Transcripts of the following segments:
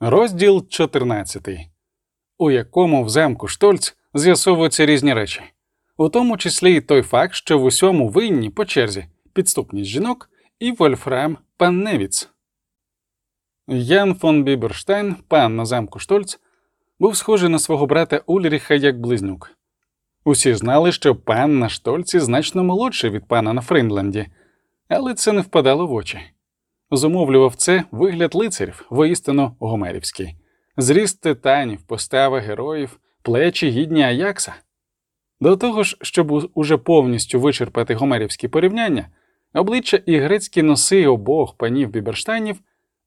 Розділ 14, у якому в замку Штольц з'ясовуються різні речі, у тому числі і той факт, що в усьому винні по черзі підступність жінок і Вольфрам Панневіц. Ян фон Біберштайн, пан на замку Штольц, був схожий на свого брата Ульріха як близнюк. Усі знали, що пан на Штольці значно молодший від пана на Фринленді, але це не впадало в очі. Зумовлював це вигляд лицарів, воістину гомерівський, зріст титанів, постава героїв, плечі гідні Аякса. До того ж, щоб уже повністю вичерпати гомерівські порівняння, обличчя і грецькі носи обох панів Біберштайнів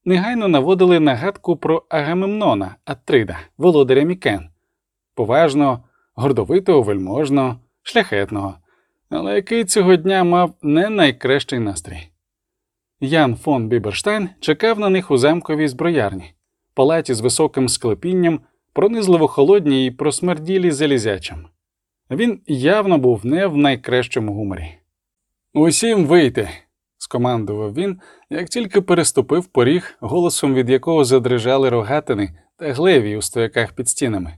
негайно наводили нагадку про Агамемнона Атрида, володаря Мікен, поважного, гордовитого, вельможного, шляхетного, але який цього дня мав не найкращий настрій. Ян фон Біберштайн чекав на них у замковій зброярні, палаті з високим склепінням, пронизливо холодній і просмерділі залізячим. Він явно був не в найкращому гуморі. Усім вийти, скомандував він, як тільки переступив поріг, голосом від якого задрижали рогатини та глеві у стояках під стінами.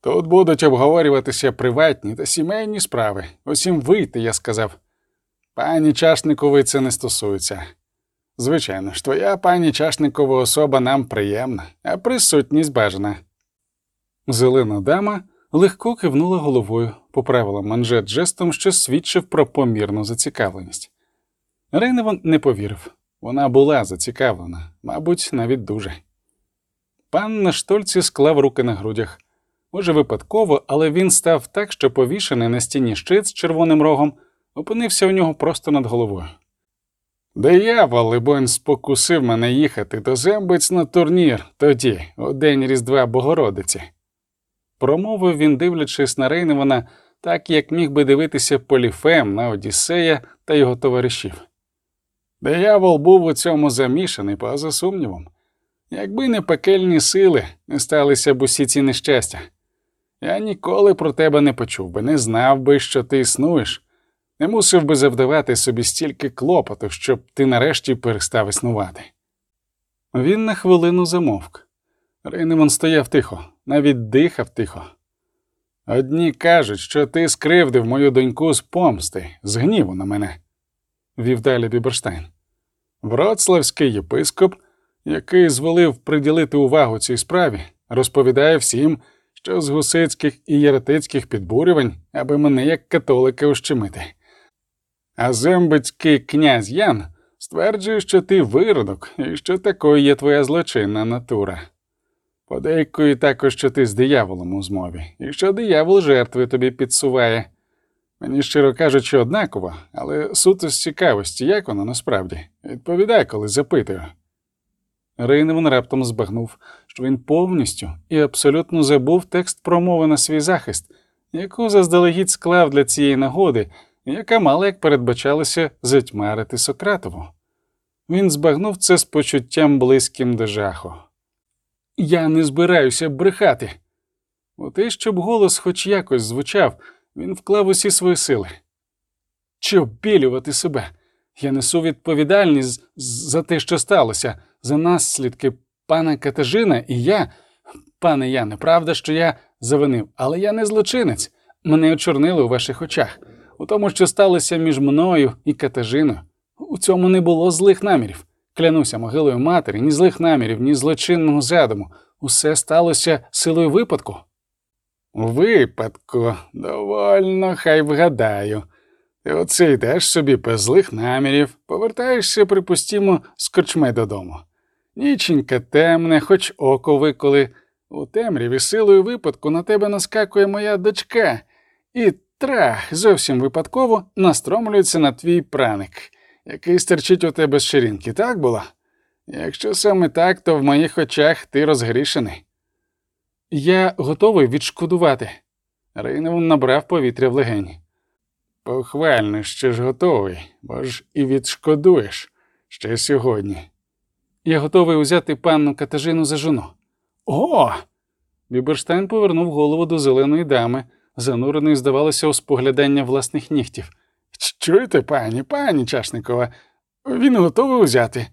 Тут будуть обговорюватися приватні та сімейні справи. Усім вийти, я сказав. Пані Чашникової це не стосується. Звичайно ж, твоя пані Чашникова особа нам приємна, а присутність бажана. Зелена дама легко кивнула головою, поправила манжет жестом, що свідчив про помірну зацікавленість. Рейневан не повірив вона була зацікавлена, мабуть, навіть дуже. Пан на штольці склав руки на грудях. Може, випадково, але він став так, що повішений на стіні щит з червоним рогом опинився у нього просто над головою. Диявол, либонь, спокусив мене їхати до зембиць на турнір тоді, у день Різдва Богородиці. Промовив він, дивлячись на Рейневана, так як міг би дивитися поліфем на Одіссея та його товаришів. Диявол був у цьому замішаний, поза сумнівом. Якби не пекельні сили, не сталися б усі ці нещастя. Я ніколи про тебе не почув би, не знав би, що ти існуєш, не мусив би завдавати собі стільки клопоту, щоб ти нарешті перестав існувати. Він на хвилину замовк. Рейнемон стояв тихо, навіть дихав тихо. Одні кажуть, що ти скривдив мою доньку з помсти, з гніву на мене, вів далі Біберштайн. Вроцлавський єпископ, який звелив приділити увагу цій справі, розповідає всім, що з гусицьких і єретицьких підбурювань, аби мене як католика ущемити. А зембицький князь Ян стверджує, що ти виродок і що такою є твоя злочинна натура. Подейкує також, що ти з дияволом у змові, і що диявол жертви тобі підсуває. Мені щиро кажучи, однаково, але суто з цікавості, як воно насправді, відповідай, коли запитую. Рейневан раптом збагнув, що він повністю і абсолютно забув текст промови на свій захист, яку заздалегідь склав для цієї нагоди, яка мала, як передбачалося, затьмарити Сократову. Він збагнув це з почуттям близьким до жаху. Я не збираюся брехати. У те, щоб голос хоч якось звучав, він вклав усі свої сили. Чи обілювати себе? Я несу відповідальність за те, що сталося, за наслідки пана Катажина і я. Пане Яне, правда, що я завинив, але я не злочинець. Мене очорнили у ваших очах. У тому, що сталося між мною і Катажиною. У цьому не було злих намірів. Клянуся могилою матері, ні злих намірів, ні злочинного задуму. Усе сталося силою випадку. Випадку, довольно, хай вгадаю. Ти оце йдеш собі без злих намірів, повертаєшся, припустімо, з корчми додому. Ніченька темне, хоч око виколи. У темряві силою випадку на тебе наскакує моя дочка, і трах зовсім випадково настромлюється на твій праник, який стерчить у тебе з ширинки, так було? Якщо саме так, то в моїх очах ти розгрішений. Я готовий відшкодувати. Рейневан набрав повітря в легені. Похвально, що ж готовий, бо ж і відшкодуєш ще сьогодні. Я готовий узяти панну Катажину за жону. О! Біберштайн повернув голову до зеленої дами, занурений, здавалося, у споглядання власних нігтів. Чуєте, пані, пані Чашникова, він готовий узяти.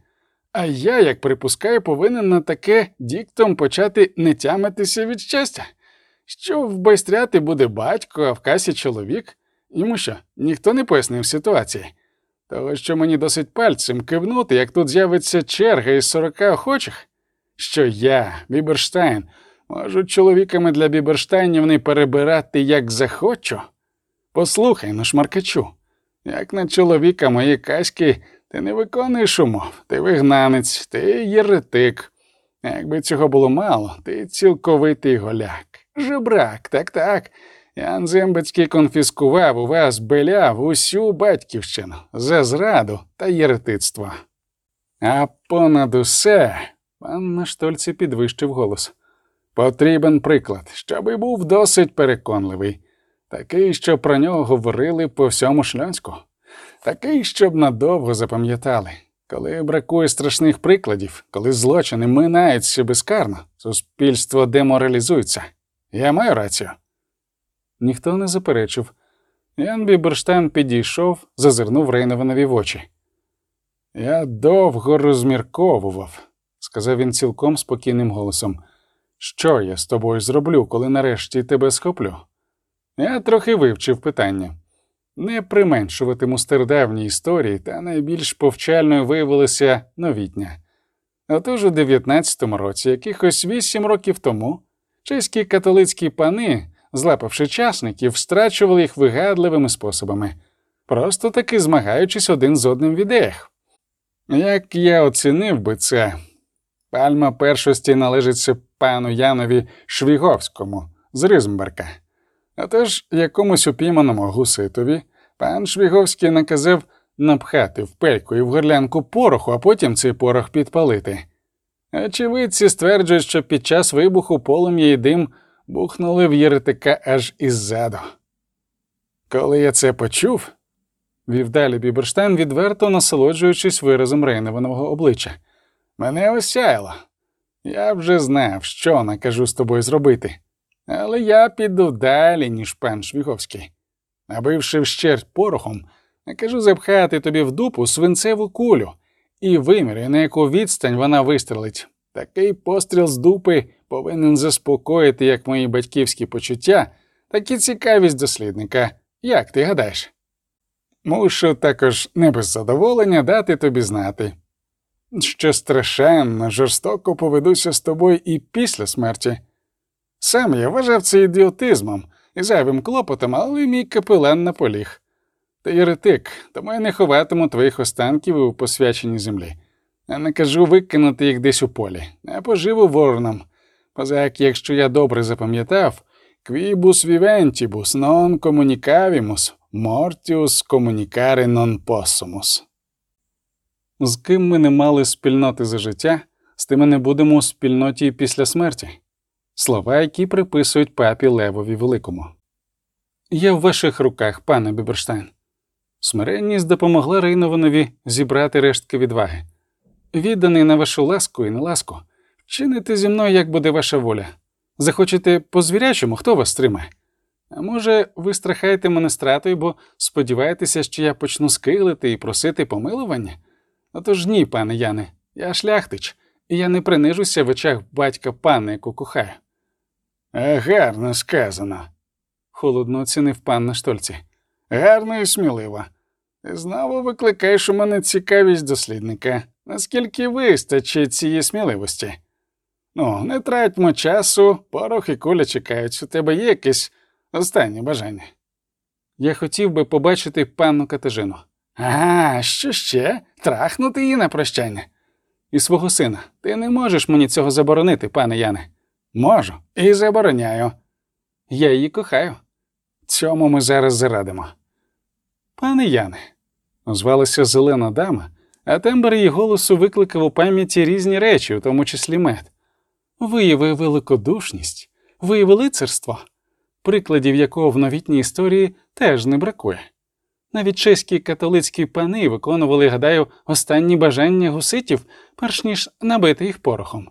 А я, як припускаю, повинен на таке діктом почати не тямитися від щастя. Що в байстряти буде батько, а в касі чоловік? Йому що, ніхто не пояснив ситуації. Того, що мені досить пальцем кивнути, як тут з'явиться черга із сорока охочих, що я, Біберштайн, можу чоловіками для Біберштайнів не перебирати, як захочу. Послухай, ну шмаркачу, як на чоловіка мої каськи, ти не виконуєш умов, ти вигнанець, ти єретик. Якби цього було мало, ти цілковитий голяк. Жебрак, так так. Ян Зембецький конфіскував у вас беляв усю батьківщину за зраду та єретицтво. А понад усе, пан на штольці підвищив голос. Потрібен приклад, щоби був досить переконливий, такий, щоб про нього говорили по всьому шльонську, такий, щоб надовго запам'ятали. Коли бракує страшних прикладів, коли злочини минаються безкарно, суспільство деморалізується. Я маю рацію. Ніхто не заперечив. Ян Біберштайн підійшов, зазирнув Рейнованові в очі. Я довго розмірковував, сказав він цілком спокійним голосом. Що я з тобою зроблю, коли нарешті тебе схоплю? Я трохи вивчив питання. Не применшуватиму стародавні історії, та найбільш повчальною виявилася новітня. Отож у 19-му році, якихось вісім років тому, чеські католицькі пани злапавши часників, страчували їх вигадливими способами, просто таки змагаючись один з одним в ідеях. Як я оцінив би це, пальма першості належиться пану Янові Швіговському з Ризмберка. А теж якомусь упійманому гуситові пан Швіговський наказав напхати в пельку і в горлянку пороху, а потім цей порох підпалити. Очевидці стверджують, що під час вибуху полум'я і дим бухнули в єретика аж іззаду. Коли я це почув, вів далі Біберштайн, відверто насолоджуючись виразом Рейневанового обличчя, мене осяяло. Я вже знав, що накажу з тобою зробити, але я піду далі, ніж пан Швіговський. Набивши вщерть порохом, накажу запхати тобі в дупу свинцеву кулю і вимірюю, на яку відстань вона вистрелить. Такий постріл з дупи повинен заспокоїти як мої батьківські почуття, так і цікавість дослідника. Як ти гадаєш? Мушу також не без задоволення дати тобі знати, що страшенно жорстоко поведуся з тобою і після смерті. Сам я вважав це ідіотизмом і зайвим клопотом, але мій капелан наполіг. Ти єретик, тому я не ховатиму твоїх останків у посвяченій землі. Я не кажу викинути їх десь у полі, а поживу вороном. Позак, якщо я добре запам'ятав, quibus viventibus non communicavimus, mortius communicare non possumus. З ким ми не мали спільноти за життя, з тим ми не будемо у спільноті після смерті. Слова, які приписують папі Левові Великому. Я в ваших руках, пане Біберштайн. Смиренність допомогла Рейнованові зібрати рештки відваги. Відданий на вашу ласку і неласку, чините зі мною, як буде ваша воля. Захочете по звірячому, хто вас стримає? А може, ви страхаєте мене стратою, бо сподіваєтеся, що я почну скилити і просити помилування? Отож ні, пане Яне, я шляхтич, і я не принижуся в очах батька пана, яку кохаю. «Е, гарно сказано, холодно оцінив пан на штольці. Гарно і сміливо. Ти знову викликаєш у мене цікавість дослідника. Наскільки вистачить цієї сміливості? Ну, не тратьмо часу, порох і куля чекають. У тебе є якесь останнє бажання. Я хотів би побачити панну Катежину. Ага, що ще? Трахнути її на прощання. І свого сина. Ти не можеш мені цього заборонити, пане Яне. Можу і забороняю. Я її кохаю. Цьому ми зараз зарадимо. Пане Яне, озвалася зелена дама, а тембр її голосу викликав у пам'яті різні речі, у тому числі мед. Вияви великодушність, вияви лицарство, прикладів якого в новітній історії теж не бракує. Навіть чеські католицькі пани виконували, гадаю, останні бажання гуситів, перш ніж набити їх порохом.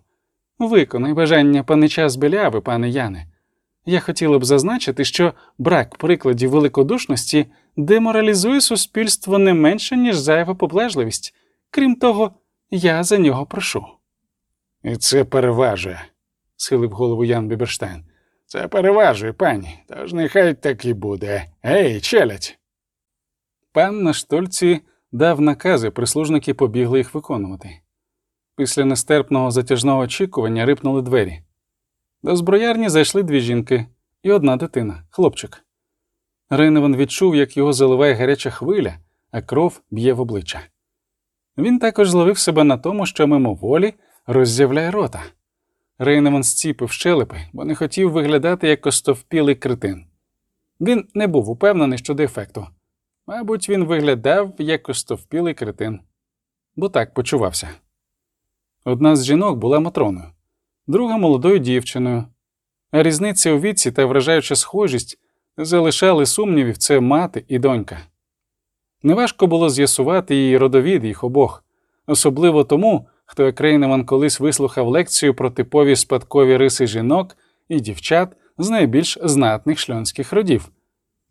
Виконай бажання панича з беляви, пане Яне. Я хотіла б зазначити, що брак прикладів великодушності деморалізує суспільство не менше, ніж зайва поблежливість. Крім того, я за нього прошу. І це переважує, схилив голову Ян Біберштайн. Це переважує, пані, тож нехай так і буде. Гей, челядь. Пан на штольці дав накази, прислужники побігли їх виконувати. Після нестерпного затяжного очікування рипнули двері. До зброярні зайшли дві жінки і одна дитина, хлопчик. Рейневан відчув, як його заливає гаряча хвиля, а кров б'є в обличчя. Він також зловив себе на тому, що мимоволі роззявляє рота. Рейневан зціпив щелепи, бо не хотів виглядати як остовпілий критин. Він не був упевнений щодо ефекту. Мабуть, він виглядав як остовпілий критин, бо так почувався. Одна з жінок була Матроною, друга молодою дівчиною, а різниця у віці та вражаюча схожість залишали сумнівів це мати і донька. Неважко було з'ясувати її родовід їх обох, особливо тому, хто як колись вислухав лекцію про типові спадкові риси жінок і дівчат з найбільш знатних шльонських родів.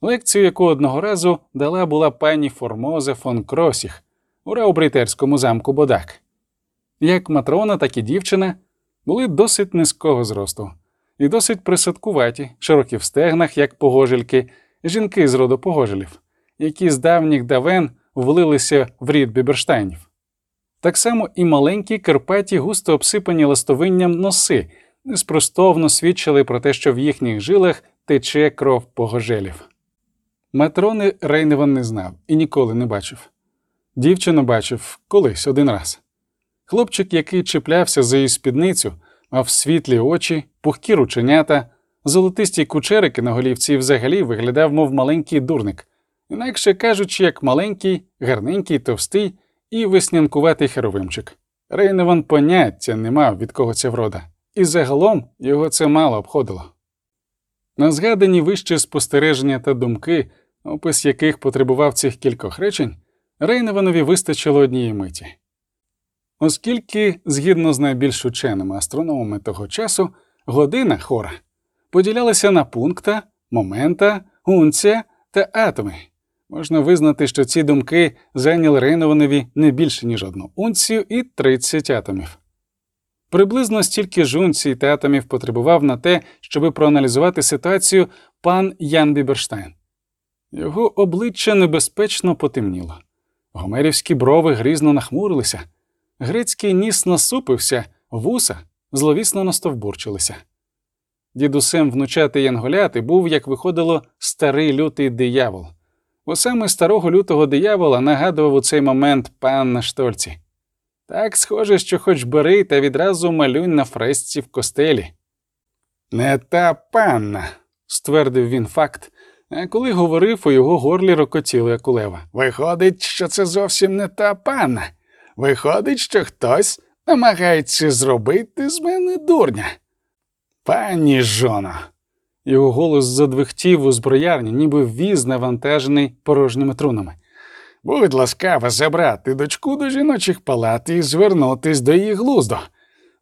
Лекцію, яку одного разу дала була пані Формозе фон Кросіх у Раубрітерському замку Бодак. Як матрона, так і дівчина були досить низького зросту і досить присадкуваті, широкі в стегнах, як погожельки, жінки з роду погожелів, які з давніх давен влилися в рід Біберштайнів. Так само і маленькі Карпаті густо обсипані ластовинням носи, неспростовно свідчили про те, що в їхніх жилах тече кров погожелів. Матрони Рейневан не знав і ніколи не бачив. Дівчину бачив колись один раз. Хлопчик, який чіплявся за її спідницю, мав світлі очі, пухкі рученята, золотисті кучерики на голівці і взагалі виглядав, мов маленький дурник, інакше кажучи, як маленький, гарненький, товстий і веснянкуватий херовимчик. Рейневан поняття не мав від кого ця врода, і загалом його це мало обходило. На згадані вище спостереження та думки, опис яких потребував цих кількох речень, Рейневанові вистачило однієї миті. Оскільки, згідно з найбільш ученими астрономами того часу, година хора поділялася на пункта, момента, унція та атоми, можна визнати, що ці думки зайняли Рейнованові не більше, ніж одну унцію і 30 атомів. Приблизно стільки ж унцій та атомів потребував на те, щоб проаналізувати ситуацію пан Ян Біберштайн. Його обличчя небезпечно потемніло, гомерівські брови грізно нахмурилися. Грецький ніс насупився, вуса зловісно настовбурчилися. Дідусем внучати янголяти був, як виходило, старий лютий диявол, бо саме старого лютого диявола нагадував у цей момент пан на штольці. Так схоже, що хоч бери та відразу малюнь на фресці в костелі. Не та панна, ствердив він факт, коли говорив, у його горлі рокотіли акулева. Виходить, що це зовсім не та панна. Виходить, що хтось намагається зробити з мене дурня. Пані Жона. Його голос задвихтів у зброярні, ніби віз навантажений порожніми трунами. Будь ласкава забрати дочку до жіночих палат і звернутись до її глуздо,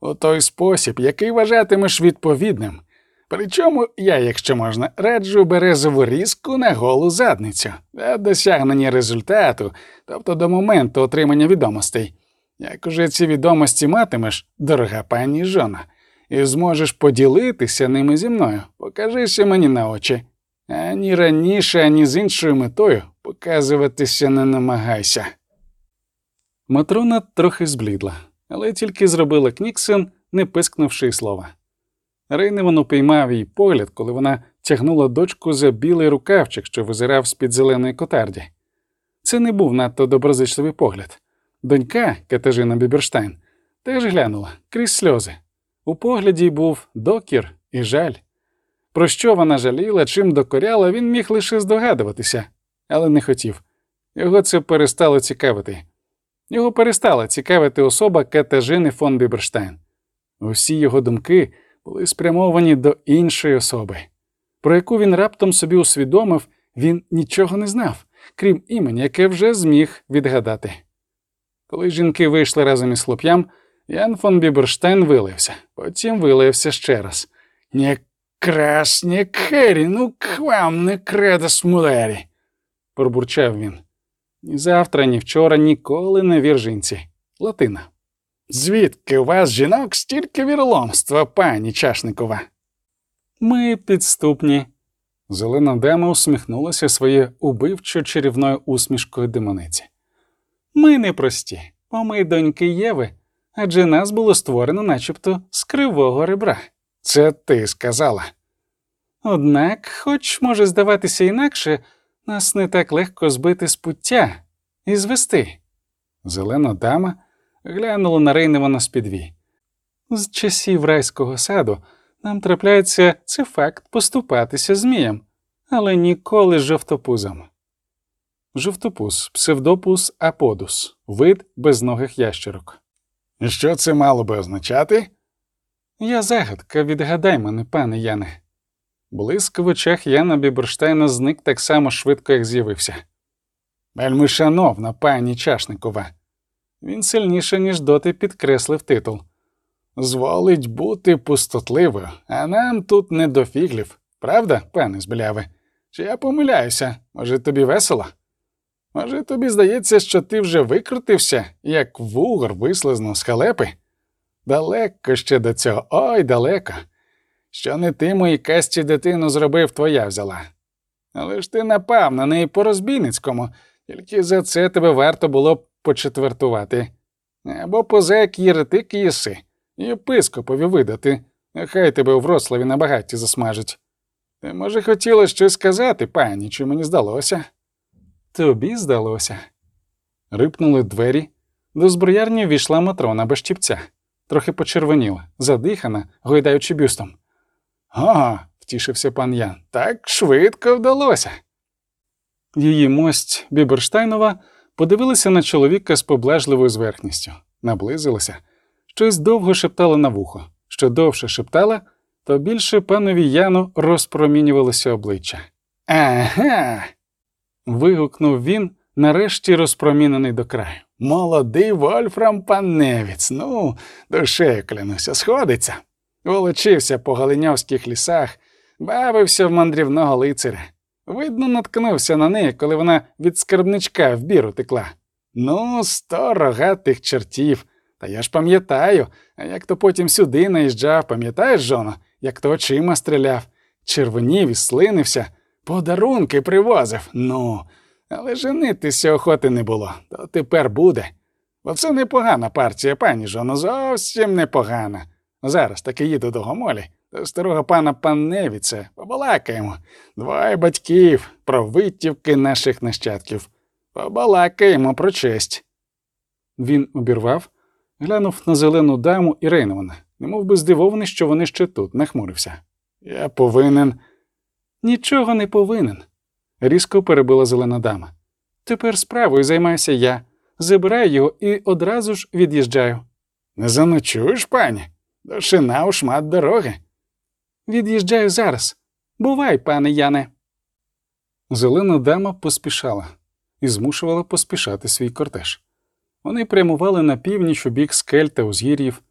у той спосіб, який вважатимеш відповідним. Причому я, якщо можна, раджу березову різку на голу задницю для досягнення результату, тобто до моменту отримання відомостей. Як уже ці відомості матимеш, дорога пані Жона, і зможеш поділитися ними зі мною, покажися мені на очі. Ані раніше, ані з іншою метою показуватися не намагайся. Матрона трохи зблідла, але тільки зробила кніксен, не пискнувши слова. Рейневан упіймав її погляд, коли вона тягнула дочку за білий рукавчик, що визирав з під зеленої котарді. Це не був надто доброзичливий погляд. Донька Катажина Біберштайн теж глянула крізь сльози. У погляді був докір і жаль. Про що вона жаліла, чим докоряла, він міг лише здогадуватися, але не хотів. Його це перестало цікавити. Його перестала цікавити особа Катажини фон Біберштайн. Усі його думки були спрямовані до іншої особи, про яку він раптом собі усвідомив, він нічого не знав, крім імені, яке вже зміг відгадати. Коли жінки вийшли разом із хлоп'ям, Ян фон Біберштейн вилився, потім вилився ще раз. «Не красні кері, ну к вам не кредос мулері, пробурчав він. Ні завтра, ні вчора, ніколи не віржинці. Латина. Звідки у вас, жінок, стільки віроломства, пані Чашникова? Ми підступні. Зелена дама усміхнулася своєю убивчо чарівною усмішкою демониці. Ми не прості, бо ми доньки Єви, адже нас було створено начебто з кривого ребра. Це ти сказала. Однак, хоч може здаватися інакше, нас не так легко збити з пуття і звести. Зелена дама глянула на Рейневана з підві. З часів райського саду нам трапляється це факт поступатися зміям, але ніколи жовтопузом. Жовтопуз, псевдопус аподус, вид безногих ящерок. Що це мало би означати? Я загадка, відгадай мене, пане Яне. Блиск в очах Яна Біберштейна зник так само швидко, як з'явився. Вельми шановна пані Чашникова. Він сильніше, ніж доти підкреслив титул. Зволить бути пустотливою, а нам тут не до фіглів, правда, пане Збіляве? Чи я помиляюся? Може, тобі весело? Може, тобі здається, що ти вже викрутився, як вугор вислизнув з халепи? Далеко ще до цього, ой далеко. Що не ти моїй касті дитину зробив, твоя взяла. Але ж ти напав на неї по розбійницькому, тільки за це тебе варто було б почетвертувати. Або позек єретик їси, єпископові видати, нехай тебе у Вроцлаві на багатті засмажить. Ти, може, хотіла щось сказати, пані, чи мені здалося? Тобі здалося. Рипнули двері. До зброярні війшла матрона без щіпця. Трохи почервоніла, задихана, гойдаючи бюстом. Ага, втішився пан Ян, так швидко вдалося. Її мость Біберштайнова подивилася на чоловіка з поблажливою зверхністю, наблизилася, щось довго шептала на вухо. Що довше шептала, то більше панові Яну розпромінювалося обличчя. Ага. Вигукнув він, нарешті розпромінений до краю. Молодий Вольфрам Паневіц, ну, душею клянуся, сходиться. Волочився по галиньовських лісах, бавився в мандрівного лицаря. Видно, наткнувся на неї, коли вона від скарбничка в бір утекла. Ну, сто рогатих чертів. Та я ж пам'ятаю, а як то потім сюди наїжджав, пам'ятаєш, жоно, як то очима стріляв, червонів і слинився, подарунки привозив. Ну, але женитися охоти не було, то тепер буде. Бо це непогана партія, пані жоно, зовсім непогана. Зараз таки їду до Гомолі, до старого пана Панневіця, побалакаємо. Двоє батьків, про витівки наших нащадків. Побалакаємо про честь. Він обірвав, глянув на зелену даму і Рейнована, немов би здивований, що вони ще тут, нахмурився. Я повинен. Нічого не повинен, різко перебила зелена дама. Тепер справою займаюся я, забираю його і одразу ж від'їжджаю. Не заночуєш, пані? До шина у шмат дороги. Від'їжджаю зараз. Бувай, пане Яне. Зелена дама поспішала і змушувала поспішати свій кортеж. Вони прямували на північ у бік скель та узгір'їв,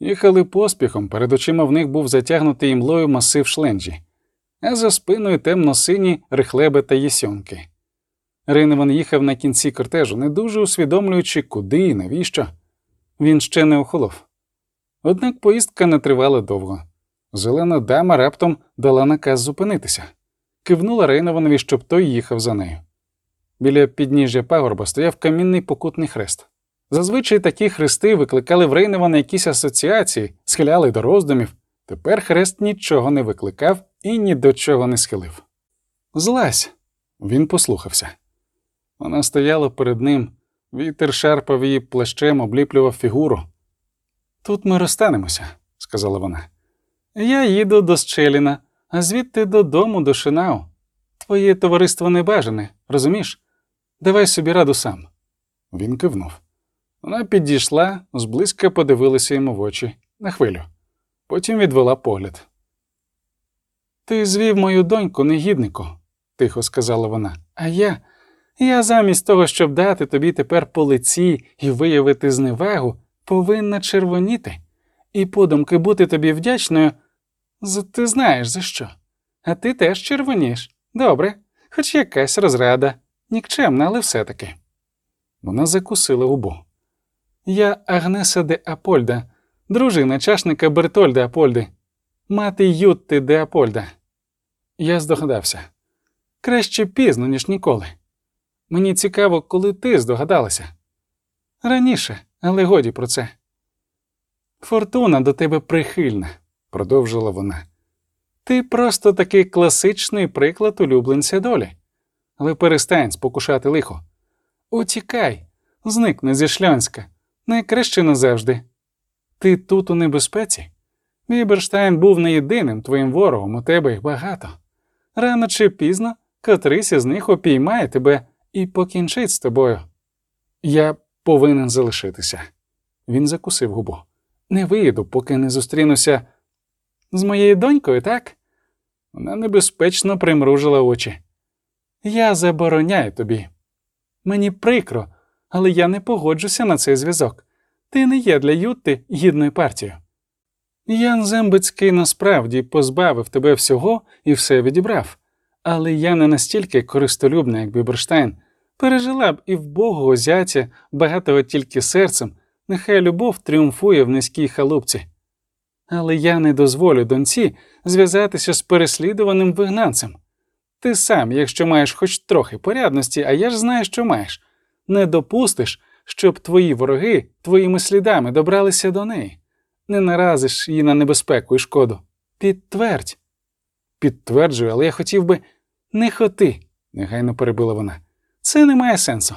їхали поспіхом, перед очима в них був затягнутий імлою масив шленджі, а за спиною темно-сині рихлеби та єсьонки. Рейневан їхав на кінці кортежу, не дуже усвідомлюючи, куди і навіщо. Він ще не охолов. Однак поїздка не тривала довго. Зелена дама раптом дала наказ зупинитися, кивнула Рейнованові, щоб той їхав за нею. Біля підніжжя пагорба стояв камінний покутний хрест. Зазвичай такі хрести викликали в Рейневана якісь асоціації, схиляли до роздумів. Тепер хрест нічого не викликав і ні до чого не схилив. Злазь. Він послухався. Вона стояла перед ним, вітер шарпав її плащем, обліплював фігуру. Тут ми розстанемося, сказала вона. Я їду до Щеліна, а звідти додому до Шинау. Твоє товариство не бажане, розумієш? Давай собі раду сам. Він кивнув. Вона підійшла, зблизька подивилася йому в очі на хвилю. Потім відвела погляд. Ти звів мою доньку, негіднику, тихо сказала вона. А я. Я замість того, щоб дати тобі тепер по лиці і виявити зневагу, повинна червоніти, і подумки бути тобі вдячною. За ти знаєш за що. А ти теж червонієш. Добре, хоч якась розрада, нікчемна, але все таки. Вона закусила губу. Я Агнеса де Апольда, дружина чашника Бертольда Апольди, мати Ютти де Апольда. Я здогадався. Краще пізно, ніж ніколи. Мені цікаво, коли ти здогадалася. Раніше, але годі про це. Фортуна до тебе прихильна, продовжила вона. Ти просто такий класичний приклад улюбленця долі. Але перестань спокушати лихо. Утікай, зникни зі Шльонська, найкраще назавжди. Ти тут у небезпеці. Віберштайн був не єдиним твоїм ворогом, у тебе їх багато. Рано чи пізно котрийсь із них опіймає тебе і покінчить з тобою. Я повинен залишитися. Він закусив губу. Не виїду, поки не зустрінуся з моєю донькою, так? Вона небезпечно примружила очі. Я забороняю тобі. Мені прикро, але я не погоджуся на цей зв'язок. Ти не є для Ютти гідною партією. Ян Зембицький насправді позбавив тебе всього і все відібрав, але я не настільки користолюбна, як Біберштайн, пережила б і вбогого зятя, багатого тільки серцем, нехай любов тріумфує в низькій халупці. Але я не дозволю доньці зв'язатися з переслідуваним вигнанцем. Ти сам, якщо маєш хоч трохи порядності, а я ж знаю, що маєш, не допустиш, щоб твої вороги твоїми слідами добралися до неї, не наразиш її на небезпеку і шкоду. Підтвердь. Підтверджую, але я хотів би не хоти, негайно перебила вона. Це не має сенсу.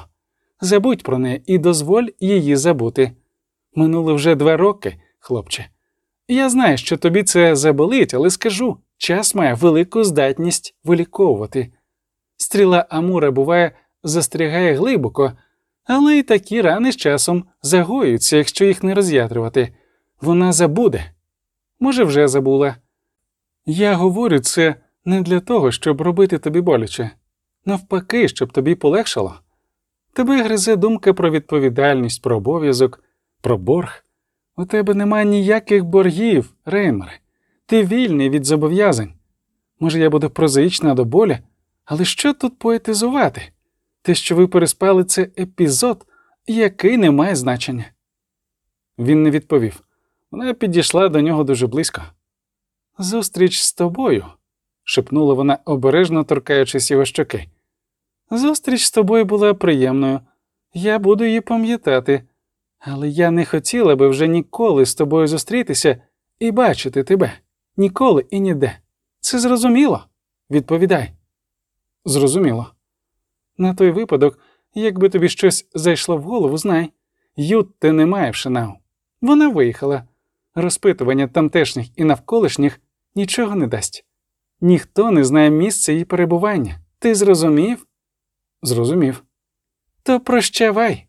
Забудь про неї і дозволь її забути. Минуло вже два роки, хлопче. Я знаю, що тобі це заболить, але скажу час має велику здатність виліковувати. Стріла Амура буває, застрягає глибоко, але й такі рани з часом загоюються, якщо їх не роз'ятрювати. Вона забуде. Може, вже забула. Я говорю це не для того, щоб робити тобі боляче, навпаки, щоб тобі полегшало. Тебе гризе думка про відповідальність, про обов'язок, про борг. У тебе нема ніяких боргів, Рейнмаре. Ти вільний від зобов'язань. Може, я буду прозаїчна до болі, але що тут поетизувати? Те, що ви переспали, це епізод, який не має значення. Він не відповів. Вона підійшла до нього дуже близько. Зустріч з тобою, шепнула вона, обережно торкаючись його щоки. Зустріч з тобою була приємною. Я буду її пам'ятати, але я не хотіла би вже ніколи з тобою зустрітися і бачити тебе. Ніколи і ніде. Це зрозуміло? Відповідай. Зрозуміло. На той випадок, якби тобі щось зайшло в голову, знай. Ютте немає в Шинау. Вона виїхала. Розпитування тамтешніх і навколишніх нічого не дасть. Ніхто не знає місця її перебування. Ти зрозумів? Зрозумів. То прощавай.